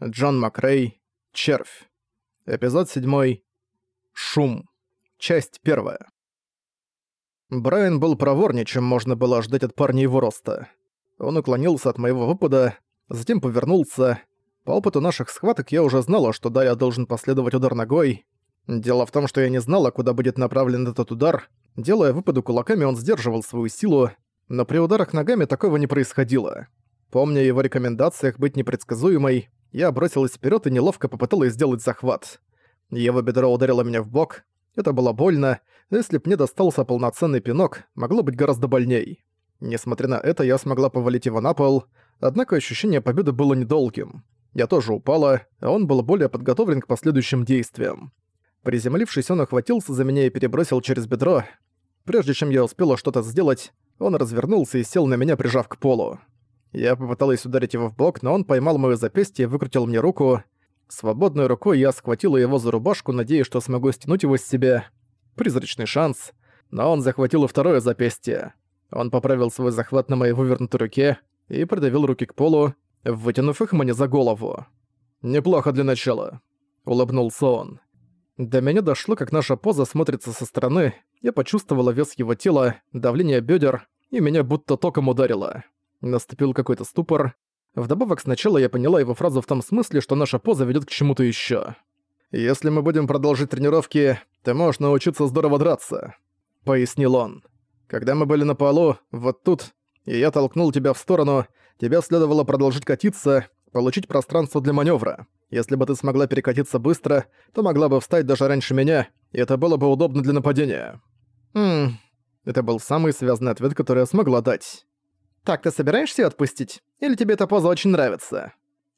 Джон Макрей. Червь. Эпизод 7. Шум. Часть 1. Брайан был проворнее, чем можно было ожидать от парня его роста. Он уклонился от моего выпада, затем повернулся. По опыту наших схваток я уже знала, что далее должен последовать удар ногой. Дело в том, что я не знала, куда будет направлен этот удар. Делая выпады кулаками, он сдерживал свою силу, но при ударах ногами такого не происходило. Помня его рекомендациях быть непредсказуемой, я бросилась вперед и неловко попыталась сделать захват. Его бедро ударило меня в бок. Это было больно, но если б мне достался полноценный пинок, могло быть гораздо больней. Несмотря на это, я смогла повалить его на пол, однако ощущение победы было недолгим. Я тоже упала, а он был более подготовлен к последующим действиям. Приземлившись, он охватился за меня и перебросил через бедро. Прежде чем я успела что-то сделать, он развернулся и сел на меня, прижав к полу. Я попыталась ударить его в бок, но он поймал моё запястье и выкрутил мне руку. Свободной рукой я схватила его за рубашку, надеясь, что смогу стянуть его с себя. Призрачный шанс. Но он захватил и второе запястье. Он поправил свой захват на моей вывернутой руке и придавил руки к полу, вытянув их мне за голову. «Неплохо для начала», — улыбнулся он. До меня дошло, как наша поза смотрится со стороны, я почувствовала вес его тела, давление бедер, и меня будто током ударило. Наступил какой-то ступор. Вдобавок сначала я поняла его фразу в том смысле, что наша поза ведет к чему-то еще. «Если мы будем продолжить тренировки, ты можешь научиться здорово драться», — пояснил он. «Когда мы были на полу, вот тут, и я толкнул тебя в сторону, тебе следовало продолжить катиться, получить пространство для маневра. Если бы ты смогла перекатиться быстро, то могла бы встать даже раньше меня, и это было бы удобно для нападения». «Ммм...» Это был самый связанный ответ, который я смогла дать. «Так, ты собираешься отпустить? Или тебе эта поза очень нравится?»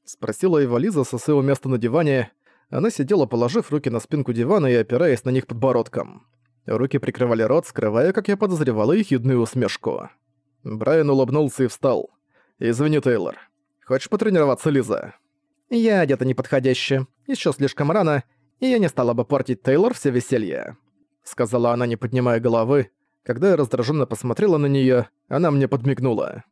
Спросила его Лиза со своего места на диване. Она сидела, положив руки на спинку дивана и опираясь на них подбородком. Руки прикрывали рот, скрывая, как я подозревала, ехидную усмешку. Брайан улыбнулся и встал. «Извини, Тейлор. Хочешь потренироваться, Лиза?» «Я одета неподходяще. Ещё слишком рано, и я не стала бы портить Тейлор все веселье», — сказала она, не поднимая головы, когда я раздраженно посмотрела на нее, она мне подмигнула.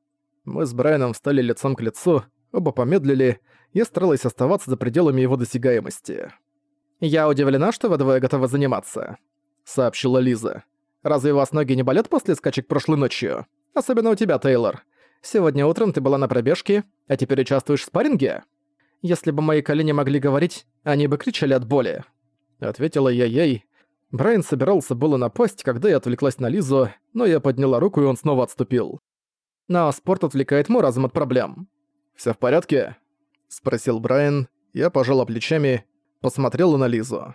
Мы с Брайаном встали лицом к лицу, оба помедлили, я старалась оставаться за пределами его досягаемости. «Я удивлена, что вы двое готовы заниматься», — сообщила Лиза. «Разве у вас ноги не болят после скачек прошлой ночью? Особенно у тебя, Тейлор. Сегодня утром ты была на пробежке, а теперь участвуешь в спарринге? Если бы мои колени могли говорить, они бы кричали от боли». Ответила я ей, Брайан собирался было напасть, когда я отвлеклась на Лизу, но я подняла руку, и он снова отступил. Но спорт отвлекает мой разум от проблем. «Всё в порядке?» — спросил Брайан. Я пожала плечами, посмотрела на Лизу.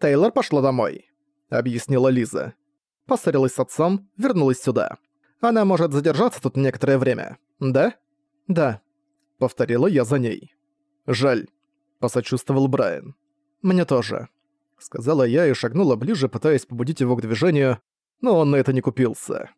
«Тейлор пошла домой», — объяснила Лиза. Поссорилась с отцом, вернулась сюда. Она может задержаться тут некоторое время, да? Да. Повторила я за ней. Жаль, посочувствовал Брайан. Мне тоже сказала я и шагнула ближе, пытаясь побудить его к движению, но он на это не купился.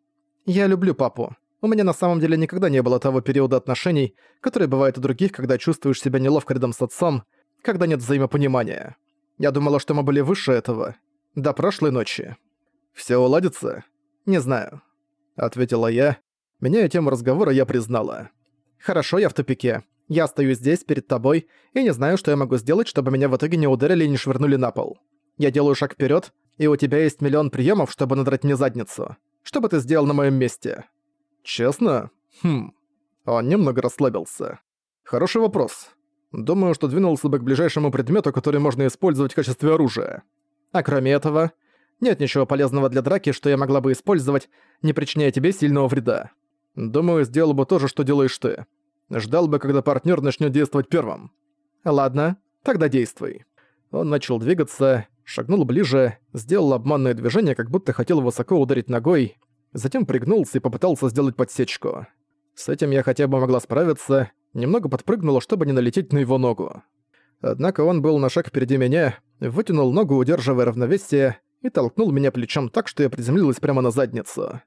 «Я люблю папу. У меня на самом деле никогда не было того периода отношений, который бывает у других, когда чувствуешь себя неловко рядом с отцом, когда нет взаимопонимания. Я думала, что мы были выше этого. До прошлой ночи. Все уладится? Не знаю», — ответила я. Меняя тему разговора, я признала. «Хорошо, я в тупике. Я стою здесь, перед тобой, и не знаю, что я могу сделать, чтобы меня в итоге не ударили и не швырнули на пол. Я делаю шаг вперед, и у тебя есть миллион приемов, чтобы надрать мне задницу. Что бы ты сделал на моем месте? Честно? Хм. Он немного расслабился. Хороший вопрос. Думаю, что двинулся бы к ближайшему предмету, который можно использовать в качестве оружия. А кроме этого, нет ничего полезного для драки, что я могла бы использовать, не причиняя тебе сильного вреда. Думаю, сделал бы то же, что делаешь ты. Ждал бы, когда партнер начнет действовать первым. Ладно, тогда действуй. Он начал двигаться, шагнул ближе, сделал обманное движение, как будто хотел высоко ударить ногой, затем пригнулся и попытался сделать подсечку. С этим я хотя бы могла справиться, немного подпрыгнула, чтобы не налететь на его ногу. Однако он был на шаг впереди меня, вытянул ногу, удерживая равновесие, и толкнул меня плечом так, что я приземлилась прямо на задницу.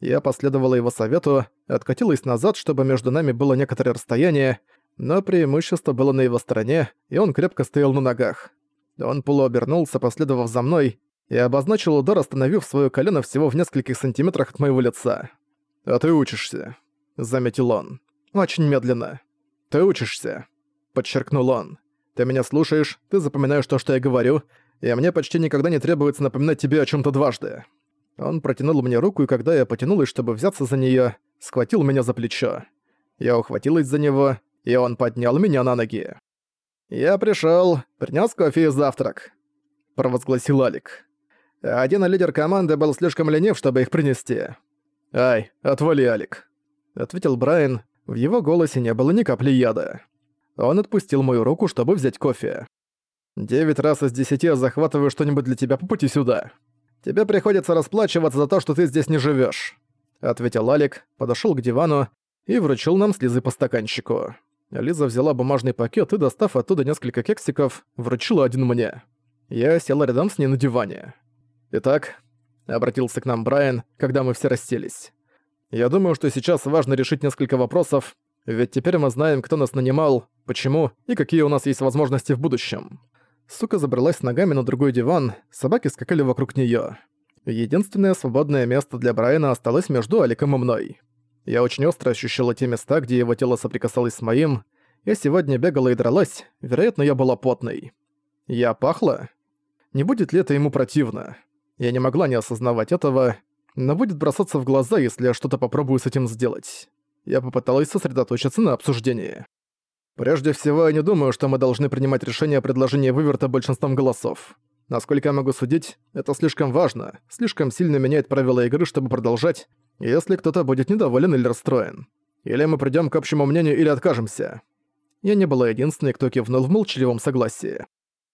Я последовала его совету, откатилась назад, чтобы между нами было некоторое расстояние, но преимущество было на его стороне, и он крепко стоял на ногах. Он полуобернулся, последовав за мной, и обозначил удар, остановив своё колено всего в нескольких сантиметрах от моего лица. «А ты учишься», — заметил он. «Очень медленно. Ты учишься». — подчеркнул он. «Ты меня слушаешь, ты запоминаешь то, что я говорю, и мне почти никогда не требуется напоминать тебе о чем то дважды». Он протянул мне руку, и когда я потянулась, чтобы взяться за нее, схватил меня за плечо. Я ухватилась за него, и он поднял меня на ноги. «Я пришел, принес кофе и завтрак», — провозгласил Алик. Один лидер команды был слишком ленив, чтобы их принести. «Ай, отвали, Алик», — ответил Брайан. В его голосе не было ни капли яда. Он отпустил мою руку, чтобы взять кофе. «Девять раз из десяти я захватываю что-нибудь для тебя по пути сюда. Тебе приходится расплачиваться за то, что ты здесь не живешь, ответил Алик, подошел к дивану и вручил нам с Лизой по стаканчику. Лиза взяла бумажный пакет и, достав оттуда несколько кексиков, вручила один мне. Я села рядом с ней на диване. «Итак», — обратился к нам Брайан, когда мы все расселись. «Я думаю, что сейчас важно решить несколько вопросов, ведь теперь мы знаем, кто нас нанимал, почему и какие у нас есть возможности в будущем. Сука забралась ногами на другой диван, собаки скакали вокруг неё. Единственное свободное место для Брайана осталось между Аликом и мной. Я очень остро ощущала те места, где его тело соприкасалось с моим. Я сегодня бегала и дралась, вероятно, я была потной. Я пахла? Не будет ли это ему противно? Я не могла не осознавать этого, но будет бросаться в глаза, если я что-то попробую с этим сделать. Я попыталась сосредоточиться на обсуждении. Прежде всего, я не думаю, что мы должны принимать решение о предложении выверта большинством голосов. Насколько я могу судить, это слишком важно, слишком сильно меняет правила игры, чтобы продолжать, если кто-то будет недоволен или расстроен. Или мы придём к общему мнению, или откажемся. Я не была единственной, кто кивнул в молчаливом согласии.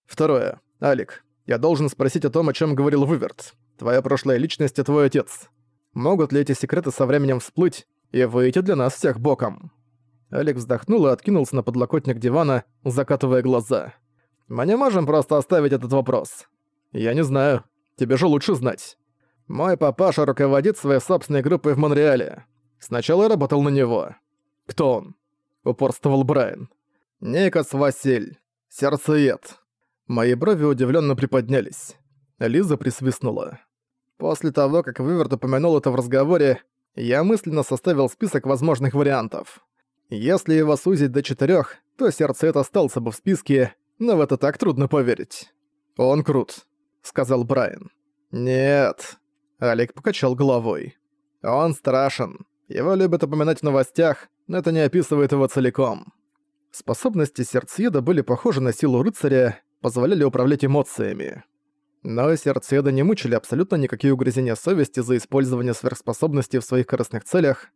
Второе. Алик, я должен спросить о том, о чём говорил Выверт. Твоя прошлая личность и твой отец. Могут ли эти секреты со временем всплыть и выйти для нас всех боком? Алекс вздохнул и откинулся на подлокотник дивана, закатывая глаза. «Мы не можем просто оставить этот вопрос». «Я не знаю. Тебе же лучше знать». «Мой папаша руководит своей собственной группой в Монреале. Сначала я работал на него». «Кто он?» — упорствовал Брайан. «Никас Василь. Сердцеед». Мои брови удивленно приподнялись. Лиза присвистнула. После того, как Выверт упомянул это в разговоре, я мысленно составил список возможных вариантов. Если его сузить до четырёх, то сердце это остался бы в списке, но в это так трудно поверить. «Он крут», — сказал Брайан. «Нет», — Алик покачал головой. «Он страшен. Его любят упоминать в новостях, но это не описывает его целиком». Способности сердцееда были похожи на силу рыцаря, позволяли управлять эмоциями. Но сердцееда не мучили абсолютно никакие угрызения совести за использование сверхспособностей в своих корыстных целях,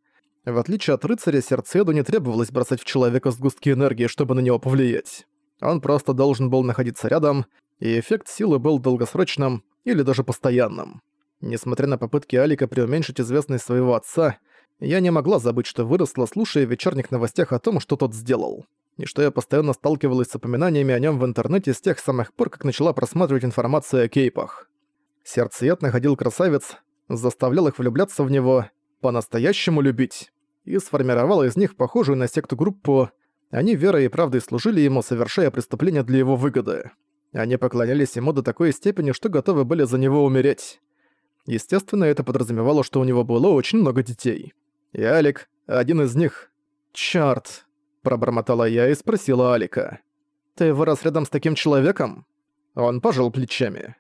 в отличие от рыцаря, Сердцеду не требовалось бросать в человека сгустки энергии, чтобы на него повлиять. Он просто должен был находиться рядом, и эффект силы был долгосрочным или даже постоянным. Несмотря на попытки Алика преуменьшить известность своего отца, я не могла забыть, что выросла, слушая вечерних новостях о том, что тот сделал. И что я постоянно сталкивалась с упоминаниями о нем в интернете с тех самых пор, как начала просматривать информацию о кейпах. Сердцеед находил красавец, заставлял их влюбляться в него, по-настоящему любить, и сформировал из них похожую на секту группу. Они верой и правдой служили ему, совершая преступления для его выгоды. Они поклонялись ему до такой степени, что готовы были за него умереть. Естественно, это подразумевало, что у него было очень много детей. И Алик — один из них. «Чёрт!» — пробормотала я и спросила Алика. «Ты вырос рядом с таким человеком?» Он пожал плечами.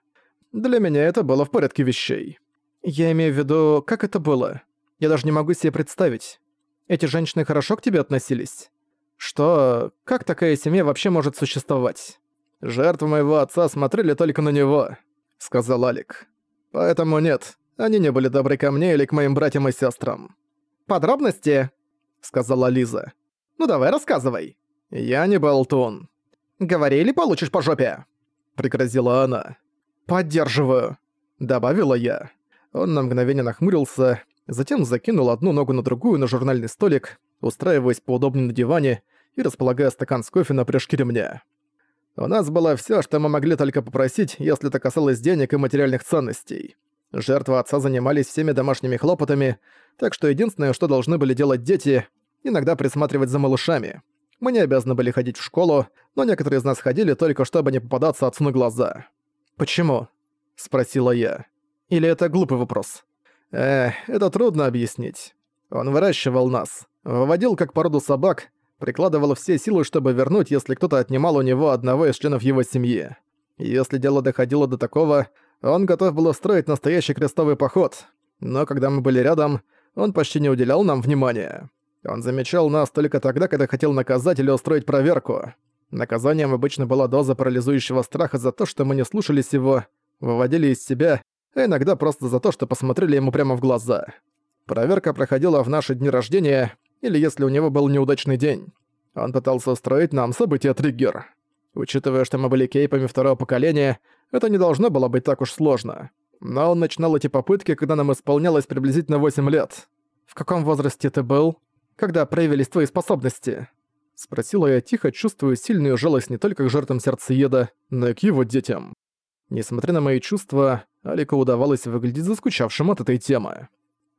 «Для меня это было в порядке вещей. Я имею в виду, как это было?» Я даже не могу себе представить. Эти женщины хорошо к тебе относились? Что... Как такая семья вообще может существовать? Жертвы моего отца смотрели только на него, сказал Алик. Поэтому нет, они не были добры ко мне или к моим братьям и сестрам. Подробности, сказала Лиза. Ну давай, рассказывай. Я не болтун. Говори или получишь по жопе, пригрозила она. Поддерживаю, добавила я. Он на мгновение нахмурился, затем закинул одну ногу на другую на журнальный столик, устраиваясь поудобнее на диване и располагая стакан с кофе на прыжке ремня. У нас было всё, что мы могли только попросить, если это касалось денег и материальных ценностей. Жертвы отца занимались всеми домашними хлопотами, так что единственное, что должны были делать дети, иногда присматривать за малышами. Мы не обязаны были ходить в школу, но некоторые из нас ходили только чтобы не попадаться отцу на глаза. «Почему?» – спросила я. «Или это глупый вопрос?» Э, это трудно объяснить. Он выращивал нас, выводил как породу собак, прикладывал все силы, чтобы вернуть, если кто-то отнимал у него одного из членов его семьи. Если дело доходило до такого, он готов был устроить настоящий крестовый поход. Но когда мы были рядом, он почти не уделял нам внимания. Он замечал нас только тогда, когда хотел наказать или устроить проверку. Наказанием обычно была доза парализующего страха за то, что мы не слушались его, выводили из себя, а иногда просто за то, что посмотрели ему прямо в глаза. Проверка проходила в наши дни рождения, или если у него был неудачный день. Он пытался устроить нам событие-триггер. Учитывая, что мы были кейпами второго поколения, это не должно было быть так уж сложно. Но он начинал эти попытки, когда нам исполнялось приблизительно 8 лет. «В каком возрасте ты был? Когда проявились твои способности?» Спросила я тихо, чувствуя сильную жалость не только к жертвам сердцееда, но и к его детям. Несмотря на мои чувства, Алику удавалось выглядеть заскучавшим от этой темы.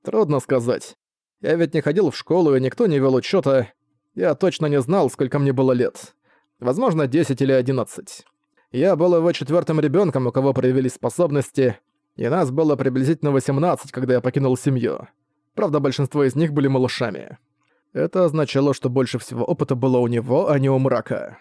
Трудно сказать. Я ведь не ходил в школу, и никто не вел учета. Я точно не знал, сколько мне было лет. Возможно, 10 или 11. Я был его четвертым ребенком, у кого проявились способности, и нас было приблизительно 18, когда я покинул семью. Правда, большинство из них были малышами. Это означало, что больше всего опыта было у него, а не у мрака.